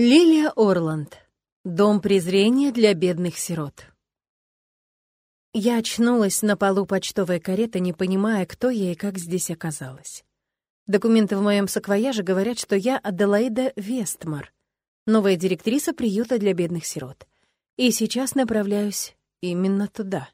Лилия Орланд. Дом презрения для бедных сирот. Я очнулась на полу почтовой кареты, не понимая, кто я и как здесь оказалась. Документы в моем саквояже говорят, что я Аделаида Вестмар, новая директриса приюта для бедных сирот. И сейчас направляюсь именно туда.